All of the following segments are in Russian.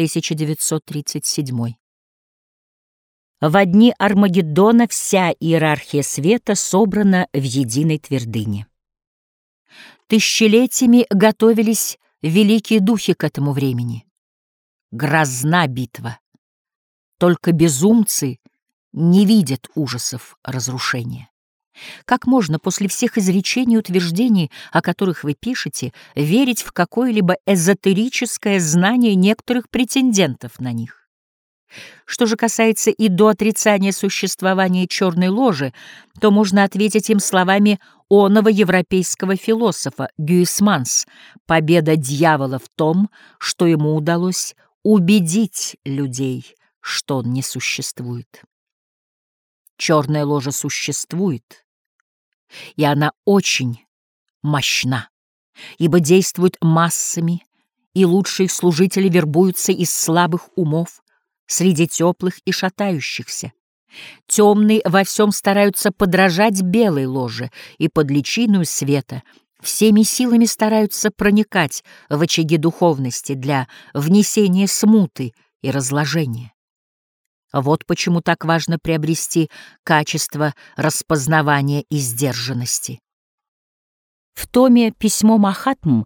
1937. В дни Армагеддона вся иерархия света собрана в единой твердыне. Тысячелетиями готовились великие духи к этому времени. Грозна битва. Только безумцы не видят ужасов разрушения. Как можно после всех изречений и утверждений, о которых вы пишете, верить в какое-либо эзотерическое знание некоторых претендентов на них? Что же касается и до отрицания существования черной ложи, то можно ответить им словами оного европейского философа Гюисманс «Победа дьявола в том, что ему удалось убедить людей, что он не существует». Черная ложа существует, и она очень мощна, ибо действует массами, и лучшие служители вербуются из слабых умов, среди теплых и шатающихся. Темные во всем стараются подражать белой ложе, и под личиную света всеми силами стараются проникать в очаги духовности для внесения смуты и разложения. Вот почему так важно приобрести качество распознавания и сдержанности. В томе «Письмо Махатм»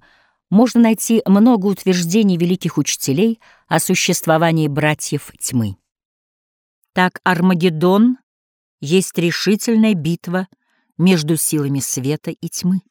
можно найти много утверждений великих учителей о существовании братьев тьмы. Так Армагеддон есть решительная битва между силами света и тьмы.